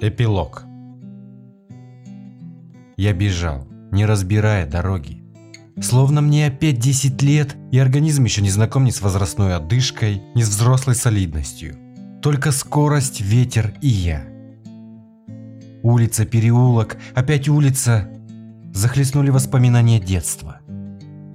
Эпилог Я бежал, не разбирая дороги. Словно мне опять 10 лет, и организм еще не знаком ни с возрастной одышкой, ни с взрослой солидностью. Только скорость, ветер и я. Улица, переулок, опять улица. Захлестнули воспоминания детства.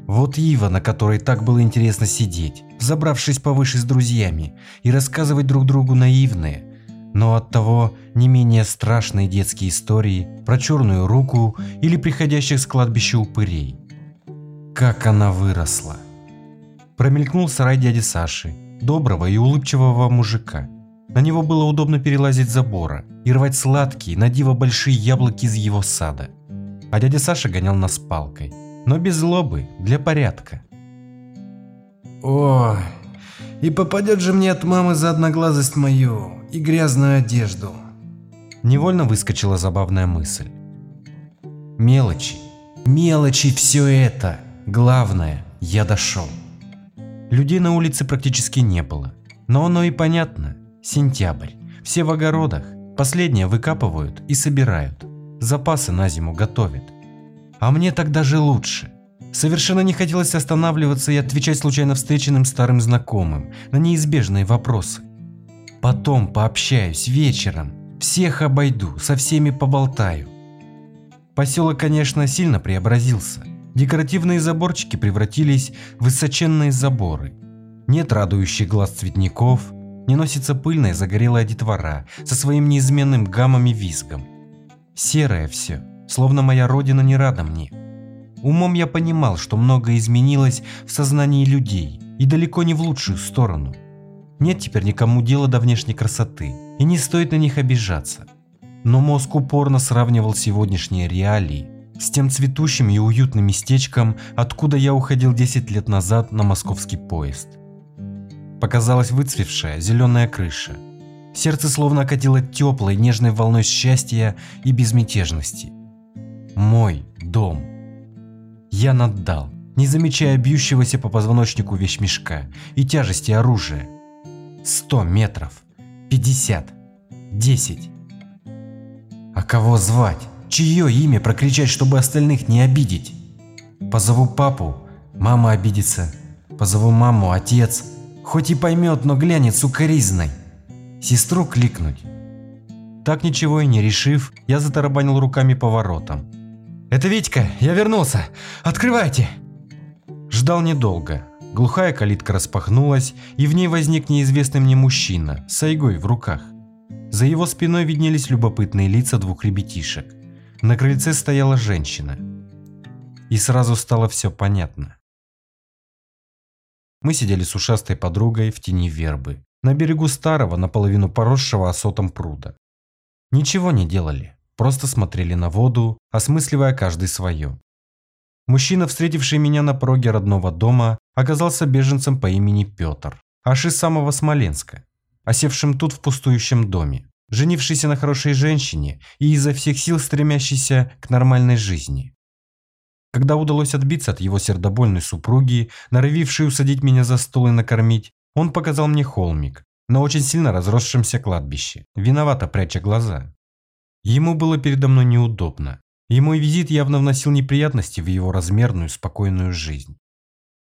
Вот ива, на которой так было интересно сидеть, забравшись повыше с друзьями и рассказывать друг другу наивные, но оттого не менее страшные детские истории про черную руку или приходящих с кладбища упырей. Как она выросла. Промелькнул сарай дяди Саши, доброго и улыбчивого мужика. На него было удобно перелазить забора и рвать сладкие, на диво большие яблоки из его сада. А дядя Саша гонял нас палкой, но без злобы, для порядка. О, и попадет же мне от мамы за одноглазость мою и грязную одежду. Невольно выскочила забавная мысль. Мелочи, мелочи все это. Главное, я дошел. Людей на улице практически не было. Но оно и понятно. Сентябрь. Все в огородах. Последнее выкапывают и собирают. Запасы на зиму готовят. А мне так даже лучше. Совершенно не хотелось останавливаться и отвечать случайно встреченным старым знакомым на неизбежные вопросы. Потом пообщаюсь вечером, всех обойду, со всеми поболтаю. Поселок, конечно, сильно преобразился. Декоративные заборчики превратились в высоченные заборы. Нет радующих глаз цветников, не носится пыльная загорелая детвора со своим неизменным гамом и визгом. Серое все, словно моя родина не рада мне. Умом я понимал, что многое изменилось в сознании людей, и далеко не в лучшую сторону. Нет теперь никому дела до внешней красоты, и не стоит на них обижаться. Но мозг упорно сравнивал сегодняшние реалии с тем цветущим и уютным местечком, откуда я уходил 10 лет назад на московский поезд. Показалась выцвевшая зеленая крыша. Сердце словно окатило теплой, нежной волной счастья и безмятежности. Мой дом. Я наддал, не замечая бьющегося по позвоночнику вещмешка и тяжести оружия. Сто метров. Пятьдесят. Десять. А кого звать? Чье имя прокричать, чтобы остальных не обидеть? Позову папу, мама обидится. Позову маму, отец. Хоть и поймет, но глянет сукоризной. Сестру кликнуть. Так ничего и не решив, я затарабанил руками по воротам. «Это Витька, я вернулся! Открывайте!» Ждал недолго. Глухая калитка распахнулась, и в ней возник неизвестный мне мужчина с сайгой в руках. За его спиной виднелись любопытные лица двух ребятишек. На крыльце стояла женщина. И сразу стало все понятно. Мы сидели с ушастой подругой в тени вербы, на берегу старого, наполовину поросшего осотом пруда. Ничего не делали. Просто смотрели на воду, осмысливая каждый свое. Мужчина, встретивший меня на пороге родного дома, оказался беженцем по имени Петр, аж из самого Смоленска, осевшим тут в пустующем доме, женившийся на хорошей женщине и изо всех сил стремящийся к нормальной жизни. Когда удалось отбиться от его сердобольной супруги, норовившей усадить меня за стол и накормить, он показал мне холмик на очень сильно разросшемся кладбище, виновато пряча глаза. Ему было передо мной неудобно, и мой визит явно вносил неприятности в его размерную, спокойную жизнь.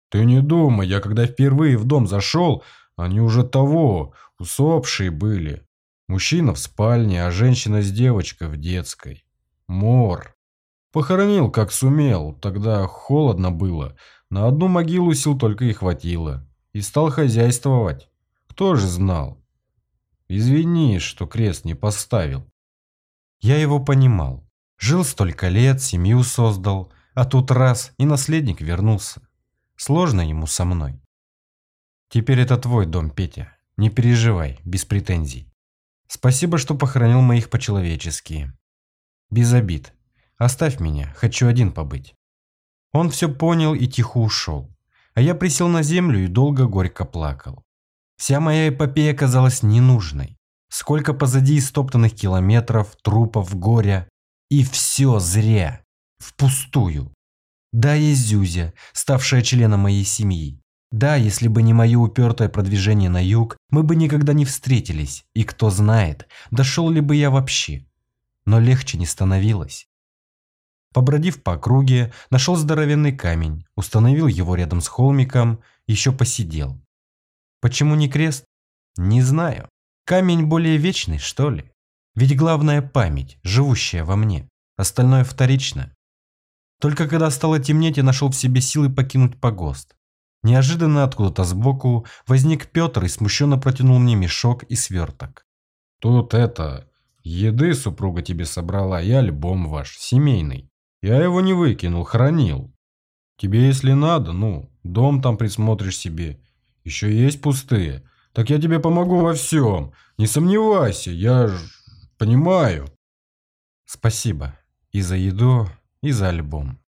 «Ты не думай, я когда впервые в дом зашел, они уже того, усопшие были. Мужчина в спальне, а женщина с девочкой в детской. Мор. Похоронил, как сумел, тогда холодно было, на одну могилу сил только и хватило. И стал хозяйствовать. Кто же знал? Извини, что крест не поставил. Я его понимал. Жил столько лет, семью создал, а тут раз и наследник вернулся. Сложно ему со мной. Теперь это твой дом, Петя. Не переживай, без претензий. Спасибо, что похоронил моих по-человечески. Без обид. Оставь меня, хочу один побыть. Он все понял и тихо ушел. А я присел на землю и долго горько плакал. Вся моя эпопея казалась ненужной. Сколько позади истоптанных километров, трупов, горя. И все зря. Впустую. Да, есть Зюзя, ставшая членом моей семьи. Да, если бы не мое упертое продвижение на юг, мы бы никогда не встретились, и кто знает, дошел ли бы я вообще. Но легче не становилось. Побродив по округе, нашел здоровенный камень, установил его рядом с холмиком, еще посидел. Почему не крест? Не знаю. Камень более вечный, что ли? Ведь главная память, живущая во мне. Остальное вторично. Только когда стало темнеть, я нашел в себе силы покинуть погост. Неожиданно откуда-то сбоку возник Петр и смущенно протянул мне мешок и сверток. Тут это, еды супруга тебе собрала и альбом ваш, семейный. Я его не выкинул, хранил. Тебе если надо, ну, дом там присмотришь себе. Еще есть пустые. Так я тебе помогу во всем. Не сомневайся, я ж понимаю. Спасибо. И за еду, и за альбом.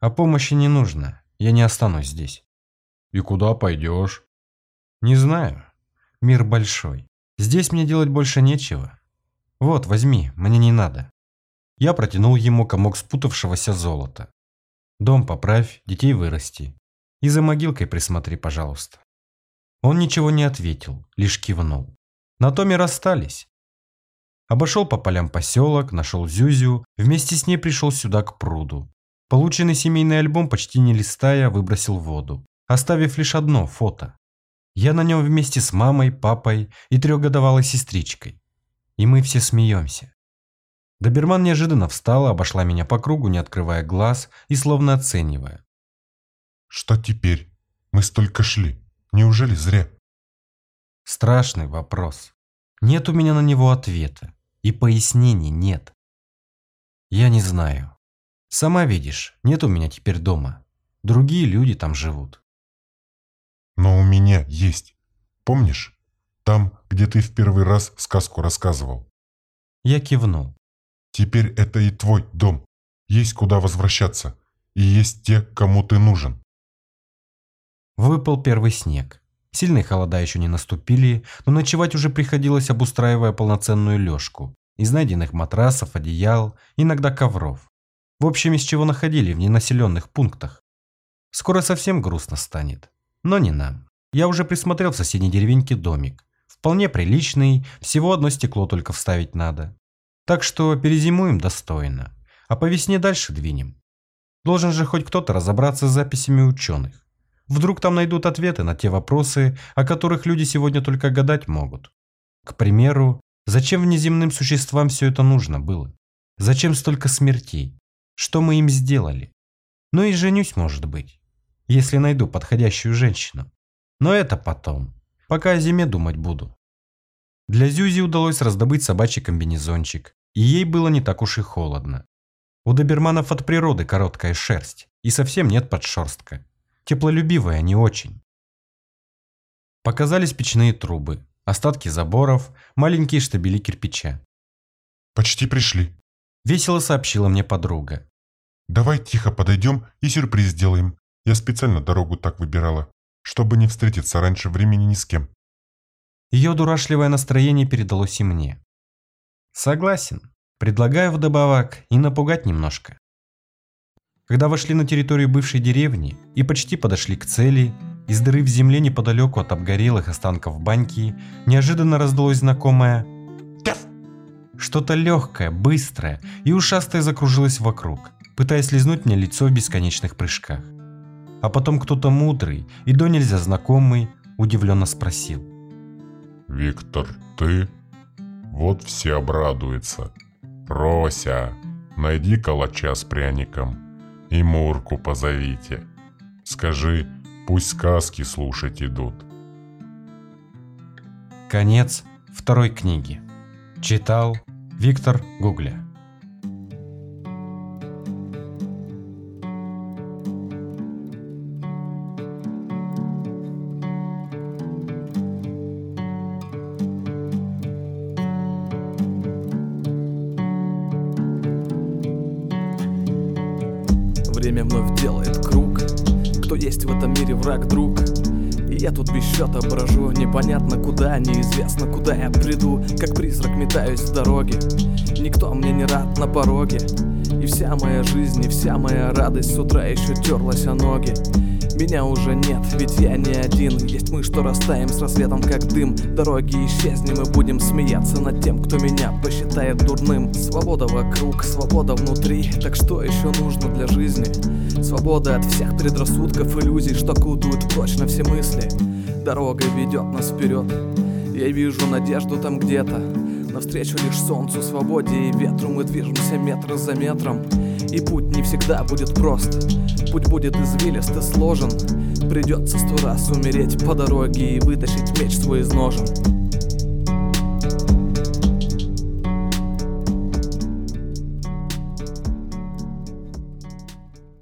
А помощи не нужно. Я не останусь здесь. И куда пойдешь? Не знаю. Мир большой. Здесь мне делать больше нечего. Вот, возьми, мне не надо. Я протянул ему комок спутавшегося золота. Дом поправь, детей вырасти. И за могилкой присмотри, пожалуйста. Он ничего не ответил, лишь кивнул. На том и расстались. Обошел по полям поселок, нашел Зюзю, вместе с ней пришел сюда к пруду. Полученный семейный альбом, почти не листая, выбросил в воду оставив лишь одно фото. Я на нем вместе с мамой, папой и трехгодовалой сестричкой. И мы все смеемся. Доберман неожиданно встала, обошла меня по кругу, не открывая глаз и словно оценивая. «Что теперь? Мы столько шли. Неужели зря?» Страшный вопрос. Нет у меня на него ответа. И пояснений нет. Я не знаю. Сама видишь, нет у меня теперь дома. Другие люди там живут. Но у меня есть. Помнишь? Там, где ты в первый раз сказку рассказывал. Я кивнул. Теперь это и твой дом. Есть куда возвращаться. И есть те, кому ты нужен. Выпал первый снег. Сильные холода еще не наступили, но ночевать уже приходилось, обустраивая полноценную лёжку. Из найденных матрасов, одеял, иногда ковров. В общем, из чего находили в ненаселенных пунктах. Скоро совсем грустно станет. Но не нам. Я уже присмотрел в соседней деревеньке домик. Вполне приличный, всего одно стекло только вставить надо. Так что перезимуем достойно, а по весне дальше двинем. Должен же хоть кто-то разобраться с записями ученых. Вдруг там найдут ответы на те вопросы, о которых люди сегодня только гадать могут. К примеру, зачем внеземным существам все это нужно было? Зачем столько смертей? Что мы им сделали? Ну и женюсь, может быть если найду подходящую женщину. Но это потом, пока о зиме думать буду. Для Зюзи удалось раздобыть собачий комбинезончик, и ей было не так уж и холодно. У доберманов от природы короткая шерсть, и совсем нет подшерстка. Теплолюбивая не очень. Показались печные трубы, остатки заборов, маленькие штабели кирпича. «Почти пришли», – весело сообщила мне подруга. «Давай тихо подойдем и сюрприз сделаем. Я специально дорогу так выбирала, чтобы не встретиться раньше времени ни с кем. Ее дурашливое настроение передалось и мне. Согласен. Предлагаю вдобавок и напугать немножко. Когда вошли на территорию бывшей деревни и почти подошли к цели, из дыры в земле неподалеку от обгорелых останков баньки неожиданно раздалось знакомое. Что-то легкое, быстрое и ушастое закружилось вокруг, пытаясь лизнуть мне лицо в бесконечных прыжках. А потом кто-то мудрый и до нельзя знакомый удивленно спросил. «Виктор, ты? Вот все обрадуются. Рося, найди калача с пряником и Мурку позовите. Скажи, пусть сказки слушать идут». Конец второй книги. Читал Виктор Гугля. Делает круг. Кто есть в этом мире враг, друг? И я тут без счета брожу. Непонятно куда, неизвестно куда я приду. Как призрак метаюсь в дороге. Никто мне не рад на пороге. И вся моя жизнь, и вся моя радость С утра еще терлась о ноги Меня уже нет, ведь я не один. Есть мы, что растаем с рассветом, как дым. Дороги исчезнем и будем смеяться над тем, кто меня посчитает дурным. Свобода вокруг, свобода внутри. Так что еще нужно для жизни? Свобода от всех предрассудков, иллюзий Что кутают прочно все мысли. Дорога ведет нас вперед. Я вижу надежду там где-то. Навстречу лишь солнцу, свободе и ветру. Мы движемся метр за метром И путь не всегда будет прост. Путь будет извилист и сложен. Придется сто раз умереть по дороге И вытащить меч свой из ножен